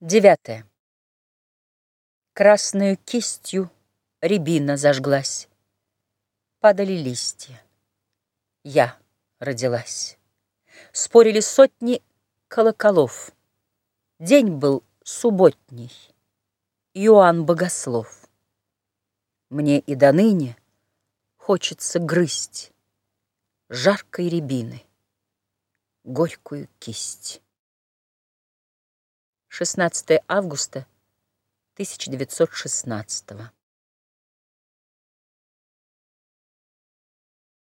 Девятое. Красною кистью рябина зажглась. Падали листья. Я родилась. Спорили сотни колоколов. День был субботний. Иоанн Богослов. Мне и до ныне хочется грызть Жаркой рябины горькую кисть. 16 августа 1916